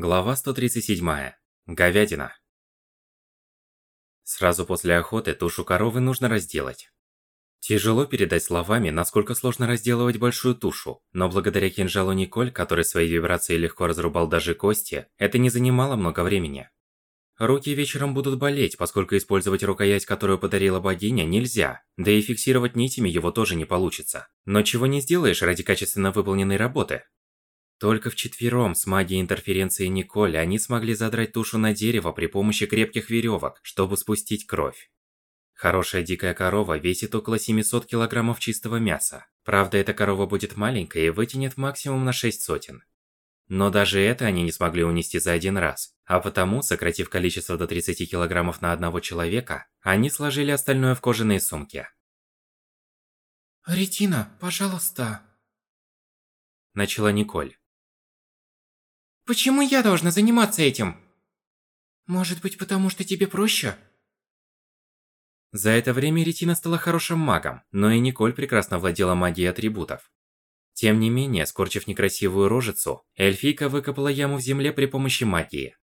Глава 137. Говядина. Сразу после охоты тушу коровы нужно разделать. Тяжело передать словами, насколько сложно разделывать большую тушу, но благодаря кинжалу Николь, который своей вибрацией легко разрубал даже кости, это не занимало много времени. Руки вечером будут болеть, поскольку использовать рукоять, которую подарила богиня, нельзя, да и фиксировать нитями его тоже не получится. Но чего не сделаешь ради качественно выполненной работы? Только вчетвером с магией интерференции Николь они смогли задрать тушу на дерево при помощи крепких веревок, чтобы спустить кровь. Хорошая дикая корова весит около 700 килограммов чистого мяса. Правда, эта корова будет маленькая и вытянет максимум на 6 сотен. Но даже это они не смогли унести за один раз. А потому, сократив количество до 30 килограммов на одного человека, они сложили остальное в кожаные сумки. «Ретина, пожалуйста!» Начала Николь. Почему я должна заниматься этим? Может быть, потому что тебе проще? За это время Ретина стала хорошим магом, но и Николь прекрасно владела магией атрибутов. Тем не менее, скорчив некрасивую рожицу, эльфийка выкопала яму в земле при помощи магии.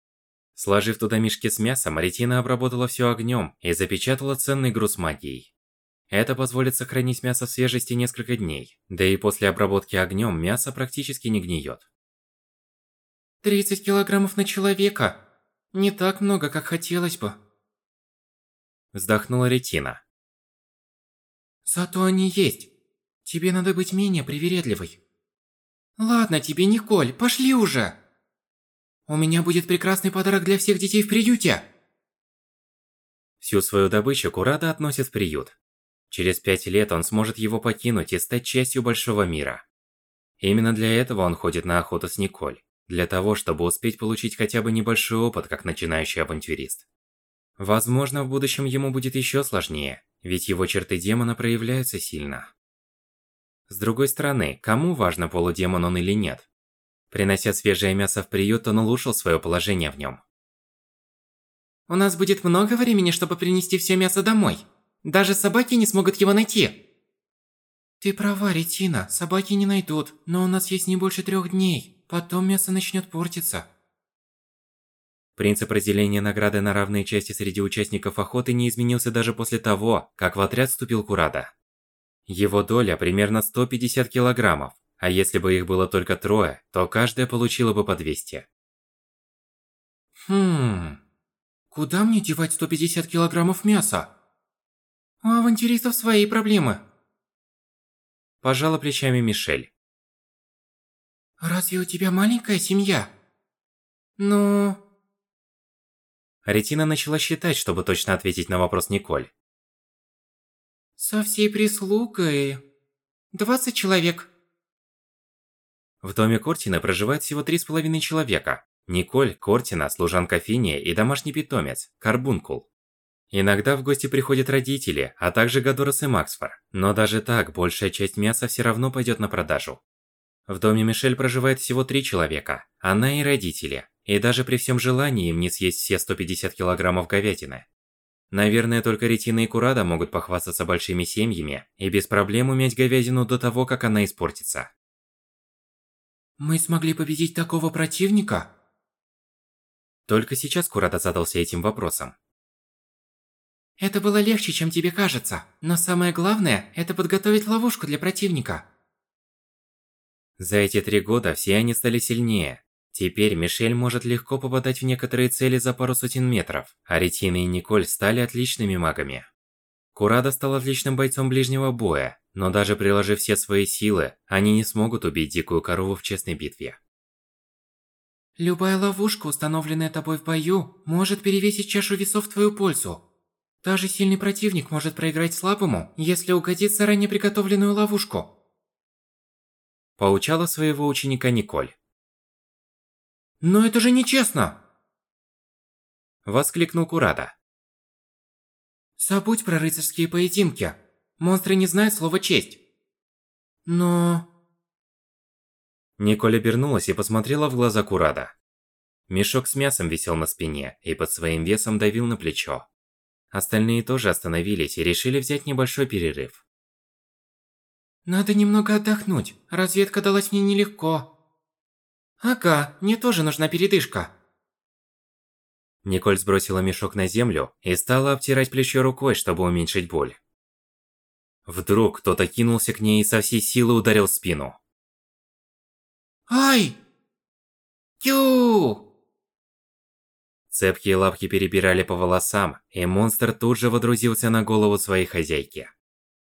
Сложив туда мешки с мясом, Ретина обработала все огнем и запечатала ценный груз магией. Это позволит сохранить мясо в свежести несколько дней, да и после обработки огнем мясо практически не гниет. 30 килограммов на человека. Не так много, как хотелось бы. Вздохнула Ретина. Зато они есть. Тебе надо быть менее привередливой. Ладно тебе, Николь, пошли уже. У меня будет прекрасный подарок для всех детей в приюте. Всю свою добычу Курада относит в приют. Через пять лет он сможет его покинуть и стать частью большого мира. Именно для этого он ходит на охоту с Николь для того, чтобы успеть получить хотя бы небольшой опыт как начинающий авантюрист. Возможно, в будущем ему будет еще сложнее, ведь его черты демона проявляются сильно. С другой стороны, кому важно полудемон он или нет? Принося свежее мясо в приют, он улучшил свое положение в нем. У нас будет много времени, чтобы принести все мясо домой. Даже собаки не смогут его найти. Ты права, Ретина, собаки не найдут, но у нас есть не больше трех дней. Потом мясо начнет портиться. Принцип разделения награды на равные части среди участников охоты не изменился даже после того, как в отряд вступил Курада. Его доля примерно 150 килограммов, а если бы их было только трое, то каждая получила бы по 200. Хм... Куда мне девать 150 килограммов мяса? У авантюристов свои проблемы. Пожала плечами Мишель. Разве у тебя маленькая семья? Ну... Ретина начала считать, чтобы точно ответить на вопрос Николь. Со всей прислугой... 20 человек. В доме Кортина проживает всего три с половиной человека. Николь, Кортина, служанка Финия и домашний питомец, Карбункул. Иногда в гости приходят родители, а также Гадорос и Максфор. Но даже так, большая часть мяса все равно пойдет на продажу. В доме Мишель проживает всего три человека. Она и родители. И даже при всем желании им не съесть все 150 килограммов говядины. Наверное, только Ретина и Курада могут похвастаться большими семьями и без проблем уметь говядину до того, как она испортится. Мы смогли победить такого противника? Только сейчас Курада задался этим вопросом. Это было легче, чем тебе кажется. Но самое главное, это подготовить ловушку для противника. За эти три года все они стали сильнее. Теперь Мишель может легко попадать в некоторые цели за пару сотен метров, а Ретина и Николь стали отличными магами. Курада стал отличным бойцом ближнего боя, но даже приложив все свои силы, они не смогут убить дикую корову в честной битве. Любая ловушка, установленная тобой в бою, может перевесить чашу весов в твою пользу. Даже сильный противник может проиграть слабому, если угодит заранее приготовленную ловушку. Поучала своего ученика Николь. «Но это же нечестно!» Воскликнул Курада. «Забудь про рыцарские поединки. Монстры не знают слова «честь». Но...» Николь обернулась и посмотрела в глаза Курада. Мешок с мясом висел на спине и под своим весом давил на плечо. Остальные тоже остановились и решили взять небольшой перерыв. Надо немного отдохнуть. Разведка далась мне нелегко. Ага, мне тоже нужна передышка. Николь сбросила мешок на землю и стала обтирать плечо рукой, чтобы уменьшить боль. Вдруг кто-то кинулся к ней и со всей силы ударил в спину. Ай! Тю! Цепкие лапки перебирали по волосам, и монстр тут же водрузился на голову своей хозяйки.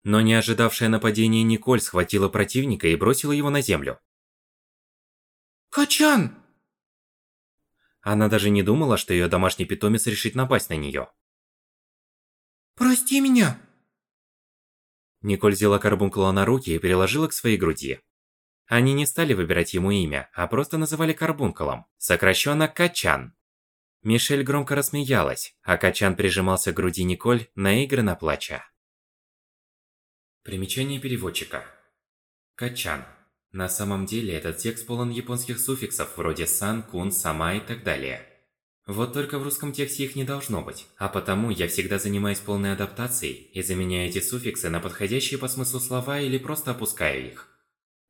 Но не ожидавшая нападения Николь схватила противника и бросила его на землю. Качан! Она даже не думала, что ее домашний питомец решит напасть на нее. Прости меня! Николь взяла карбункула на руки и переложила к своей груди. Они не стали выбирать ему имя, а просто называли карбункулом, сокращенно Качан. Мишель громко рассмеялась, а Качан прижимался к груди Николь, наигранно плача. Примечание переводчика. Качан. На самом деле этот текст полон японских суффиксов вроде сан, кун, сама и так далее. Вот только в русском тексте их не должно быть, а потому я всегда занимаюсь полной адаптацией и заменяю эти суффиксы на подходящие по смыслу слова или просто опускаю их.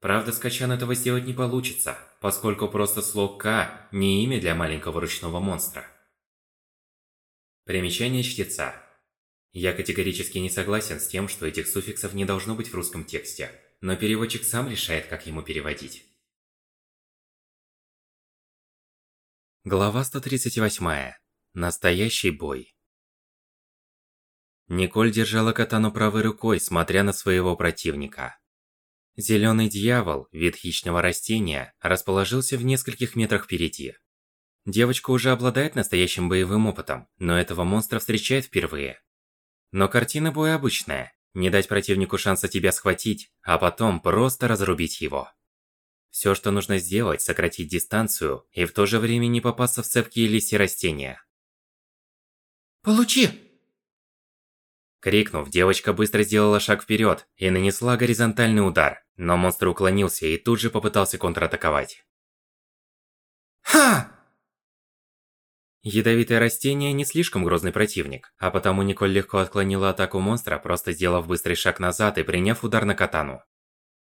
Правда, с Качан этого сделать не получится, поскольку просто слог «К» не имя для маленького ручного монстра. Примечание чтеца. Я категорически не согласен с тем, что этих суффиксов не должно быть в русском тексте, но переводчик сам решает, как ему переводить. Глава 138. Настоящий бой. Николь держала катану правой рукой, смотря на своего противника. Зеленый дьявол, вид хищного растения, расположился в нескольких метрах впереди. Девочка уже обладает настоящим боевым опытом, но этого монстра встречает впервые. Но картина боя обычная. Не дать противнику шанса тебя схватить, а потом просто разрубить его. Все, что нужно сделать, сократить дистанцию и в то же время не попасться в цепкие листья растения. Получи! Крикнув, девочка быстро сделала шаг вперед и нанесла горизонтальный удар, но монстр уклонился и тут же попытался контратаковать. Ха! Ядовитое растение не слишком грозный противник, а потому Николь легко отклонила атаку монстра, просто сделав быстрый шаг назад и приняв удар на катану.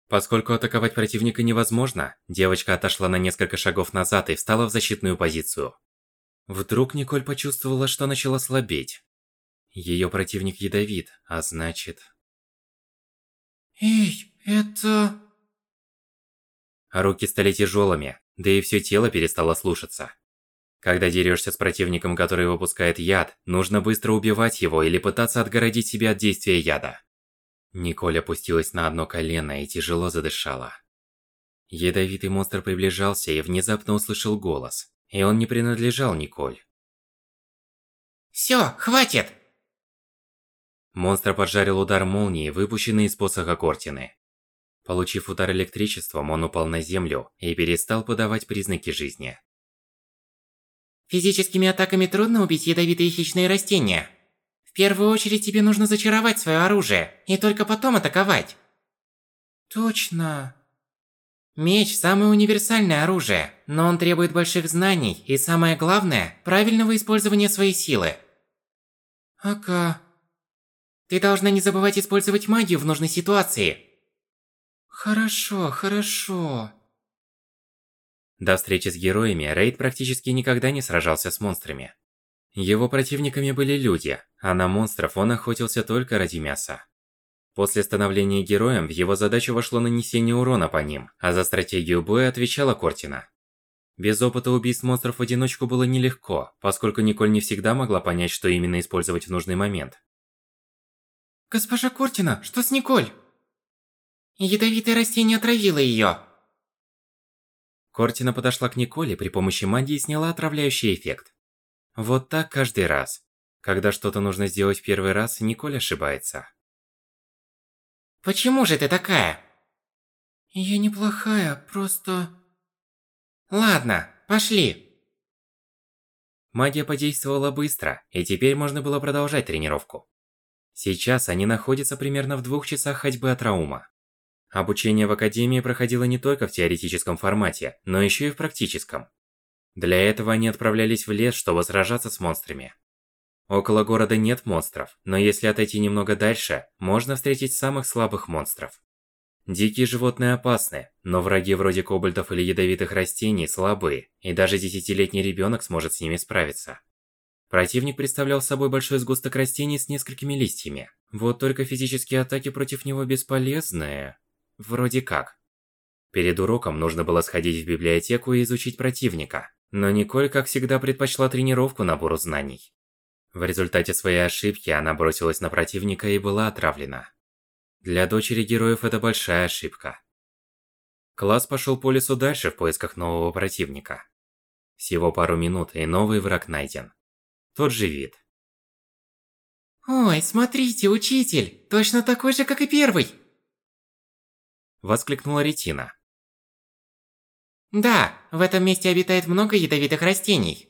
Поскольку атаковать противника невозможно, девочка отошла на несколько шагов назад и встала в защитную позицию. Вдруг Николь почувствовала, что начала слабеть. Ее противник ядовит, а значит... Эй, это... Руки стали тяжелыми, да и все тело перестало слушаться. Когда дерешься с противником, который выпускает яд, нужно быстро убивать его или пытаться отгородить себя от действия яда. Николь опустилась на одно колено и тяжело задышала. Ядовитый монстр приближался и внезапно услышал голос. И он не принадлежал Николь. Всё, хватит! Монстр поджарил удар молнии, выпущенный из посоха Кортины. Получив удар электричеством, он упал на землю и перестал подавать признаки жизни. Физическими атаками трудно убить ядовитые хищные растения. В первую очередь тебе нужно зачаровать свое оружие, и только потом атаковать. Точно. Меч – самое универсальное оружие, но он требует больших знаний и, самое главное, правильного использования своей силы. Ага. Ты должна не забывать использовать магию в нужной ситуации. Хорошо, хорошо. До встречи с героями Рейд практически никогда не сражался с монстрами. Его противниками были люди, а на монстров он охотился только ради мяса. После становления героем в его задачу вошло нанесение урона по ним, а за стратегию боя отвечала Кортина. Без опыта убийств монстров в одиночку было нелегко, поскольку Николь не всегда могла понять, что именно использовать в нужный момент. Госпожа Кортина, что с Николь? Ядовитое растение отравило её. Кортина подошла к Николе при помощи магии сняла отравляющий эффект. Вот так каждый раз. Когда что-то нужно сделать в первый раз, Николь ошибается. Почему же ты такая? Я неплохая, просто... Ладно, пошли. Магия подействовала быстро, и теперь можно было продолжать тренировку. Сейчас они находятся примерно в двух часах ходьбы от Раума. Обучение в Академии проходило не только в теоретическом формате, но еще и в практическом. Для этого они отправлялись в лес, чтобы сражаться с монстрами. Около города нет монстров, но если отойти немного дальше, можно встретить самых слабых монстров. Дикие животные опасны, но враги вроде кобальтов или ядовитых растений слабые, и даже десятилетний ребенок сможет с ними справиться. Противник представлял собой большой сгусток растений с несколькими листьями. Вот только физические атаки против него бесполезные. Вроде как. Перед уроком нужно было сходить в библиотеку и изучить противника. Но Николь, как всегда, предпочла тренировку набору знаний. В результате своей ошибки она бросилась на противника и была отравлена. Для дочери героев это большая ошибка. Класс пошел по лесу дальше в поисках нового противника. Всего пару минут, и новый враг найден. Тот же вид. «Ой, смотрите, учитель! Точно такой же, как и первый!» Воскликнула Ретина. Да, в этом месте обитает много ядовитых растений.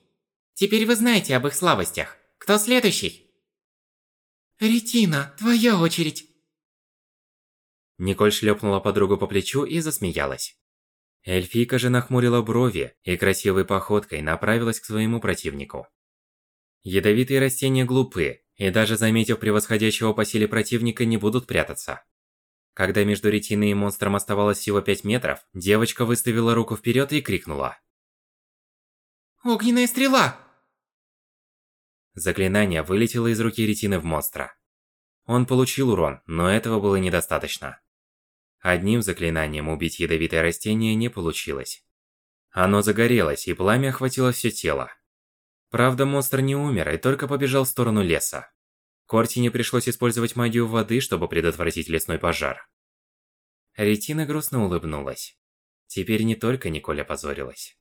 Теперь вы знаете об их слабостях. Кто следующий? Ретина, твоя очередь. Николь шлепнула подругу по плечу и засмеялась. Эльфийка же нахмурила брови и красивой походкой направилась к своему противнику. Ядовитые растения глупы, и даже заметив превосходящего по силе противника, не будут прятаться. Когда между ретиной и монстром оставалось всего 5 метров, девочка выставила руку вперед и крикнула. «Огненная стрела!» Заклинание вылетело из руки ретины в монстра. Он получил урон, но этого было недостаточно. Одним заклинанием убить ядовитое растение не получилось. Оно загорелось, и пламя охватило все тело. Правда, монстр не умер и только побежал в сторону леса. Кортине пришлось использовать магию воды, чтобы предотвратить лесной пожар. Ретина грустно улыбнулась. Теперь не только Николя позорилась.